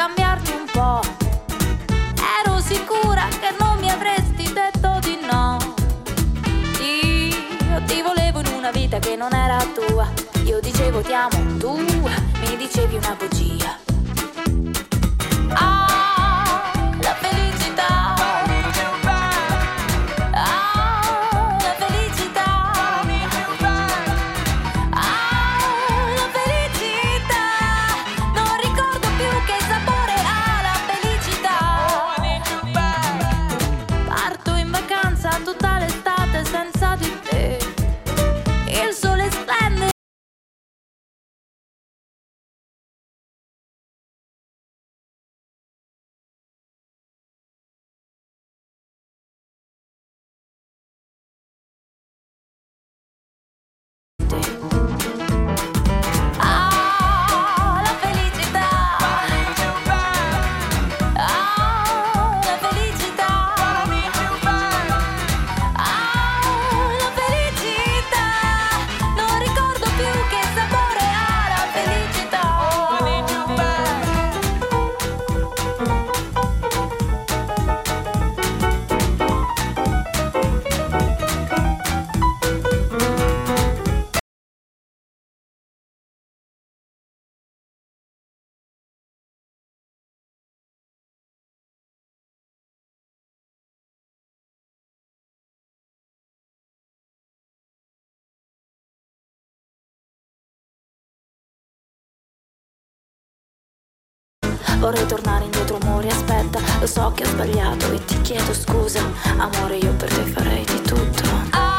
cambiarti un po'. Ero sicura che non mi avresti detto di no. Io ti volevo in una vita che non era tua. Io dicevo ti amo, tu mi dicevi una bugia. Ah, Vorrei tornare indietro, amore, aspetta, lo so che ho sbagliato e ti chiedo scusa, amore, io per te farei di tutto.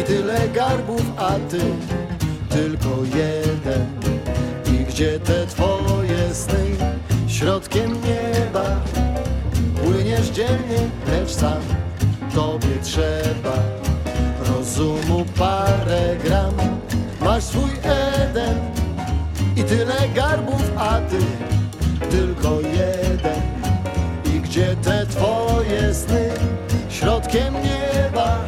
I tyle garbów, a ty tylko jeden. I gdzie te twoje sny środkiem nieba? Płyniesz dzielnie, lecz sam tobie trzeba rozumu parę gram. Masz swój Eden i tyle garbów, a ty tylko jeden. I gdzie te twoje sny środkiem nieba?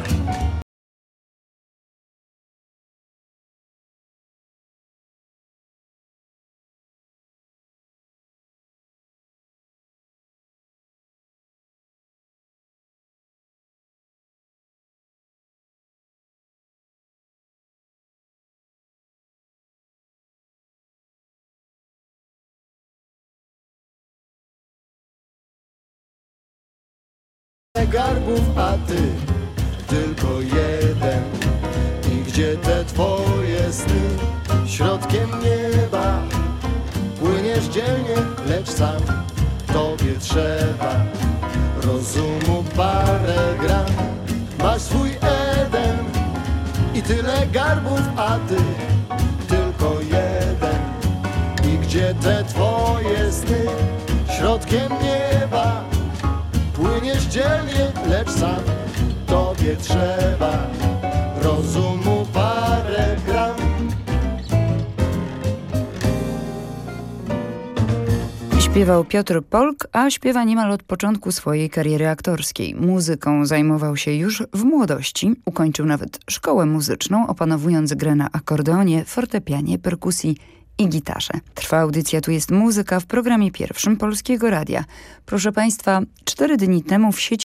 Garbów, a ty tylko jeden. I gdzie te twoje sny środkiem nieba? Płyniesz dzielnie, lecz sam tobie trzeba rozumu parę gram. Masz swój Eden i tyle garbów, a ty tylko jeden. I gdzie te twoje sny środkiem nieba? Płyniesz dzielnie, lecz sam tobie trzeba rozumu parę gram. Śpiewał Piotr Polk, a śpiewa niemal od początku swojej kariery aktorskiej. Muzyką zajmował się już w młodości. Ukończył nawet szkołę muzyczną, opanowując grę na akordeonie, fortepianie, perkusji i gitarze. Trwa audycja Tu jest muzyka w programie pierwszym Polskiego Radia. Proszę Państwa, cztery dni temu w sieci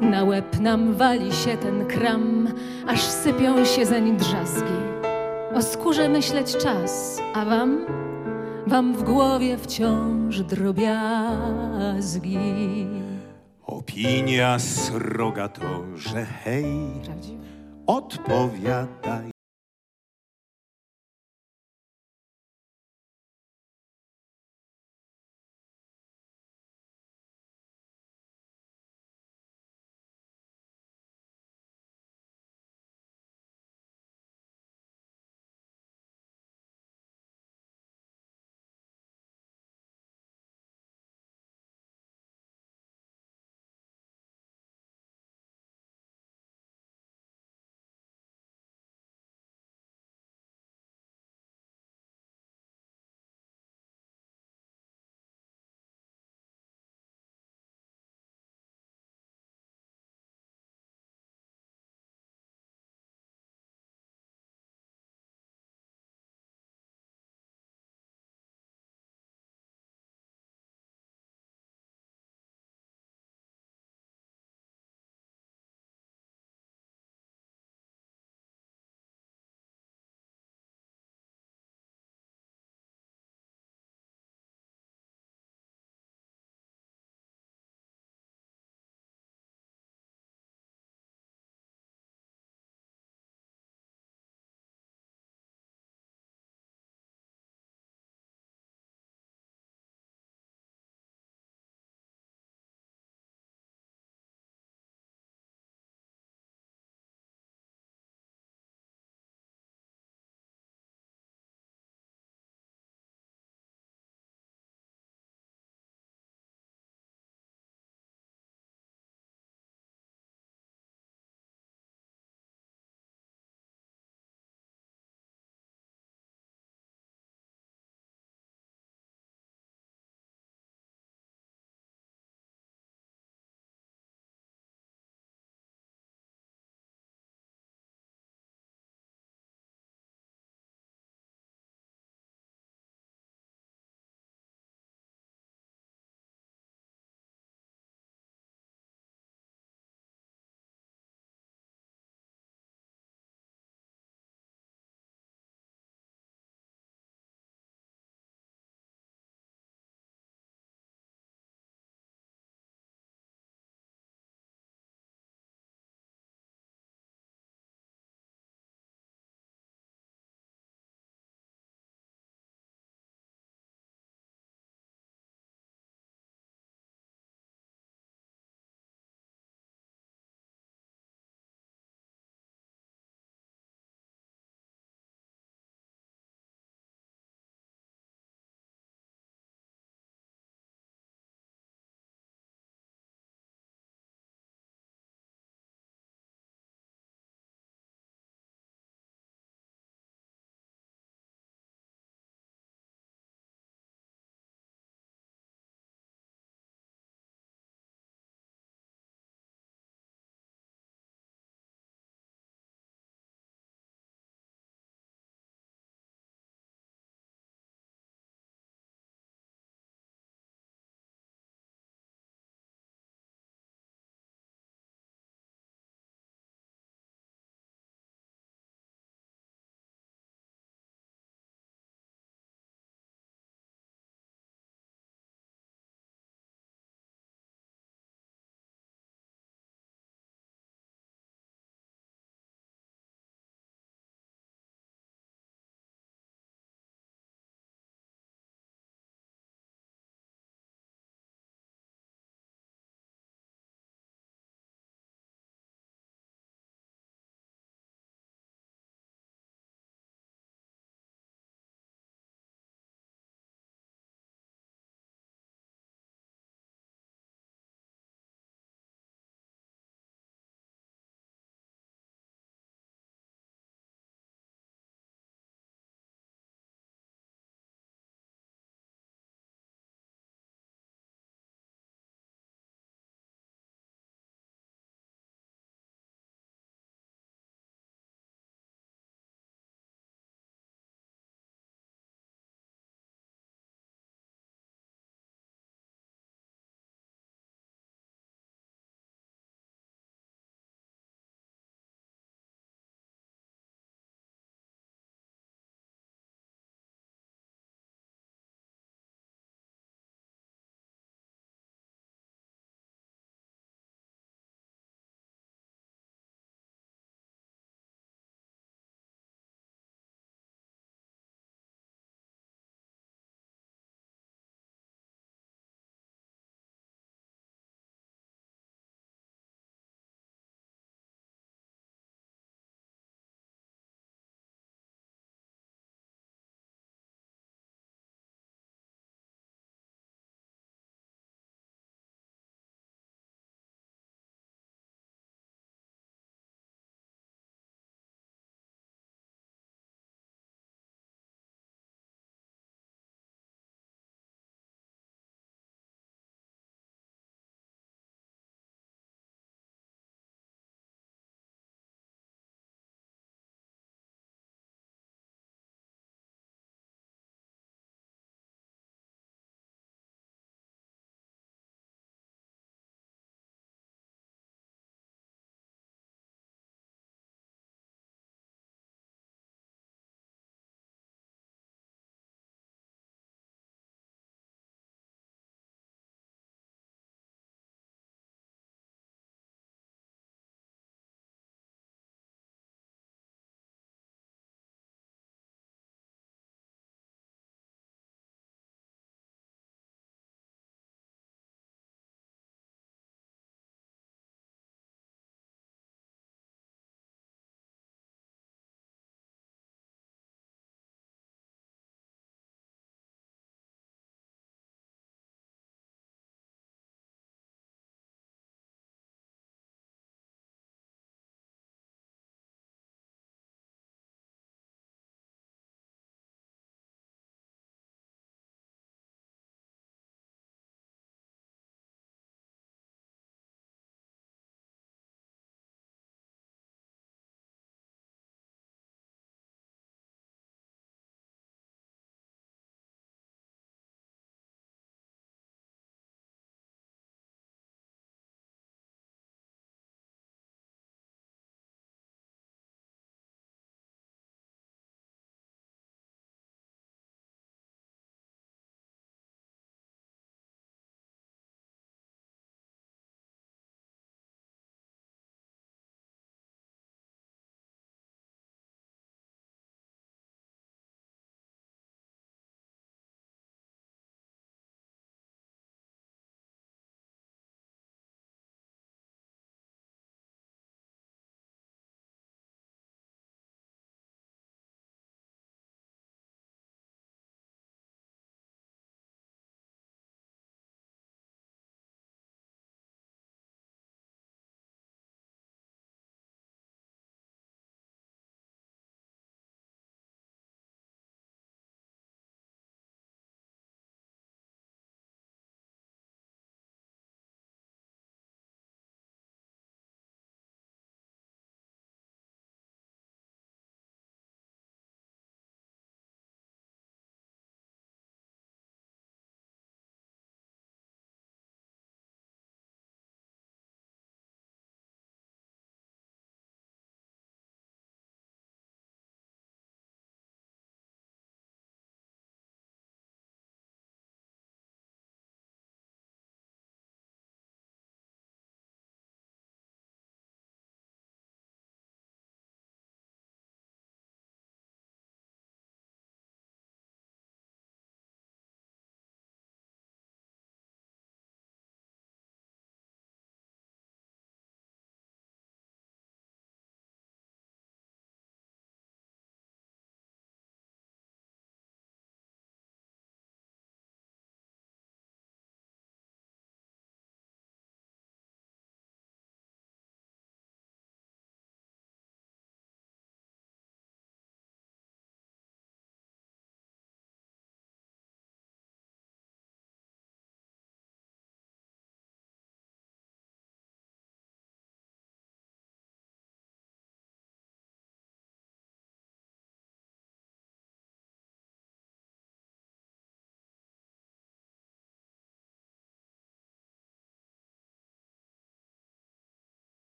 Na łeb nam wali się ten kram, aż sypią się zeń drzazgi. O skórze myśleć czas, a wam, wam w głowie wciąż drobiazgi. Opinia sroga to, że hej, Prawdziwe. odpowiadaj.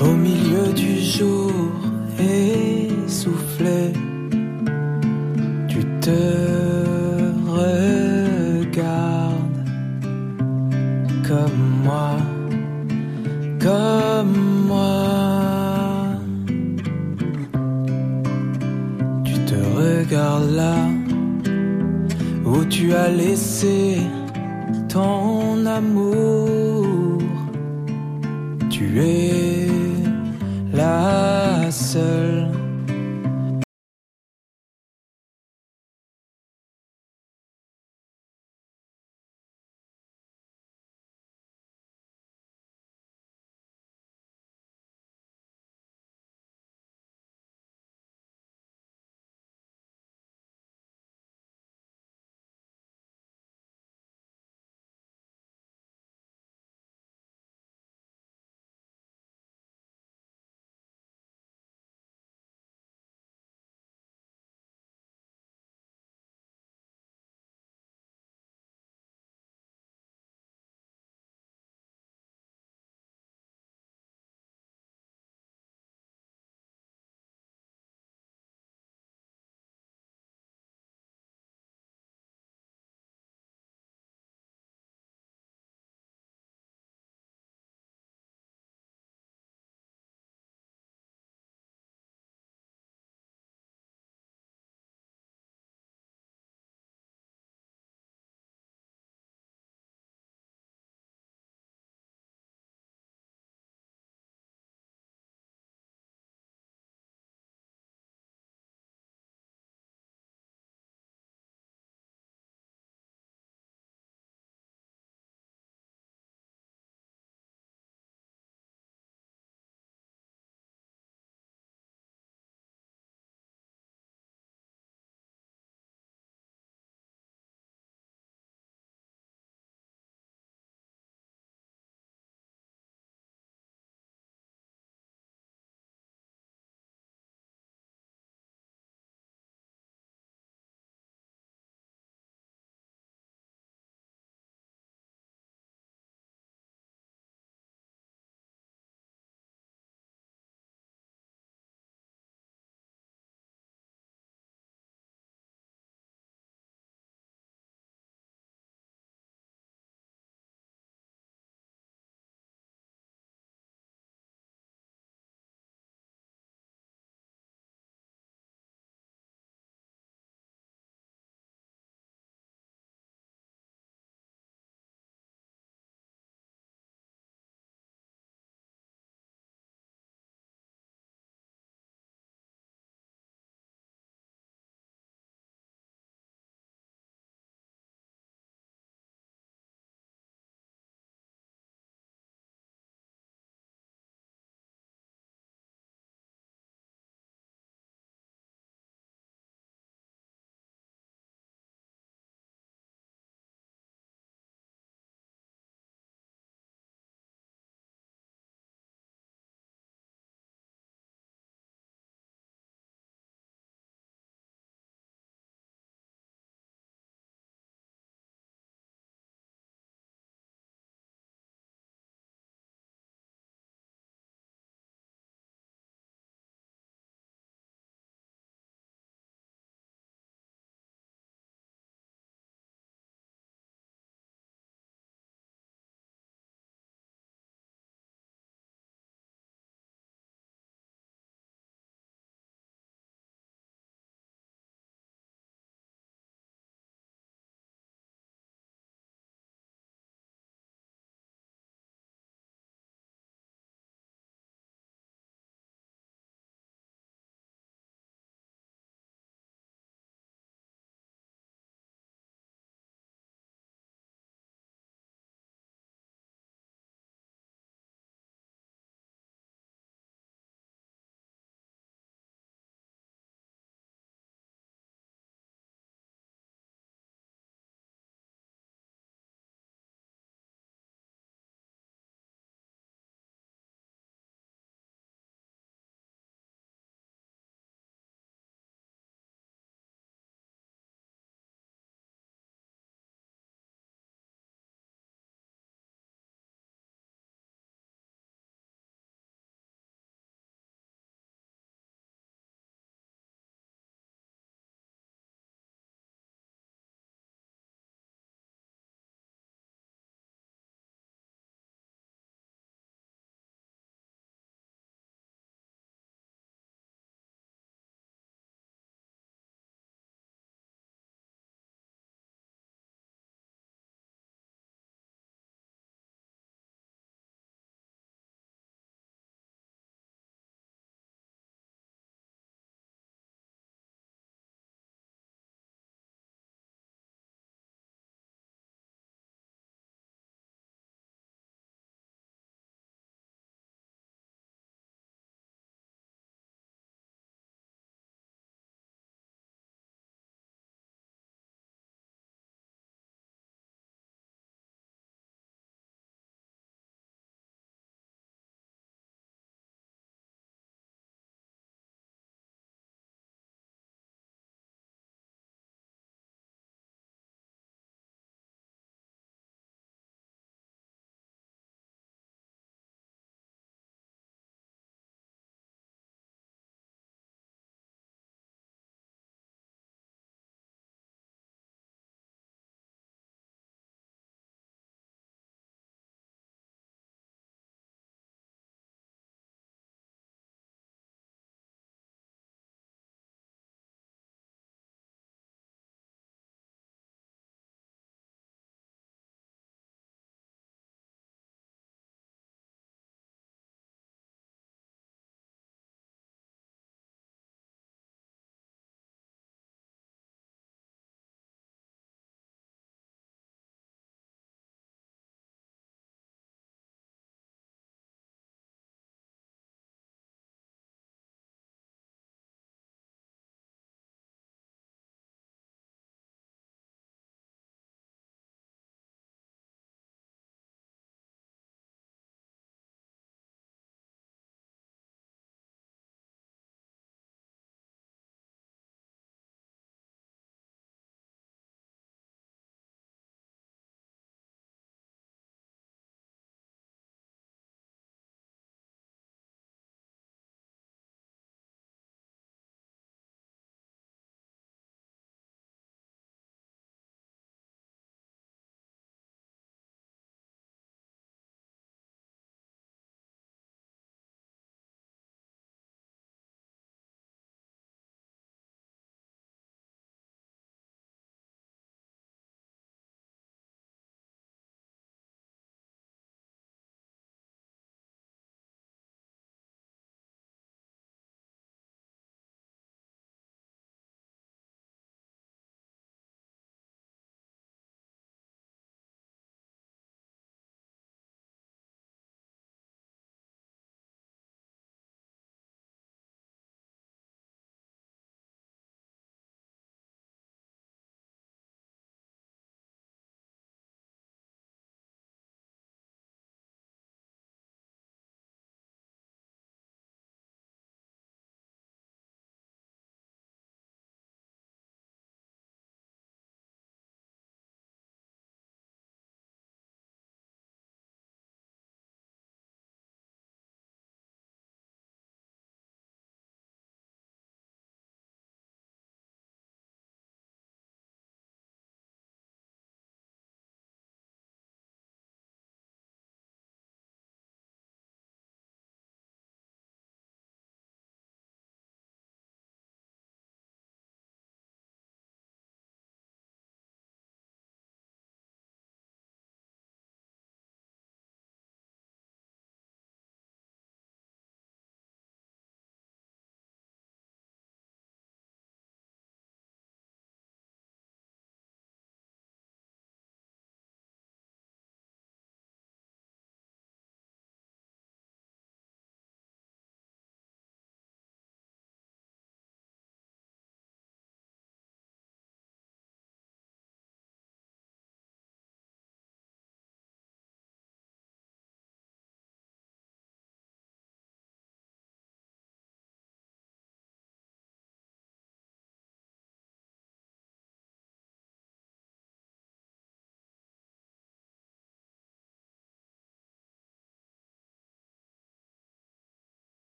Au milieu du jour essoufflé,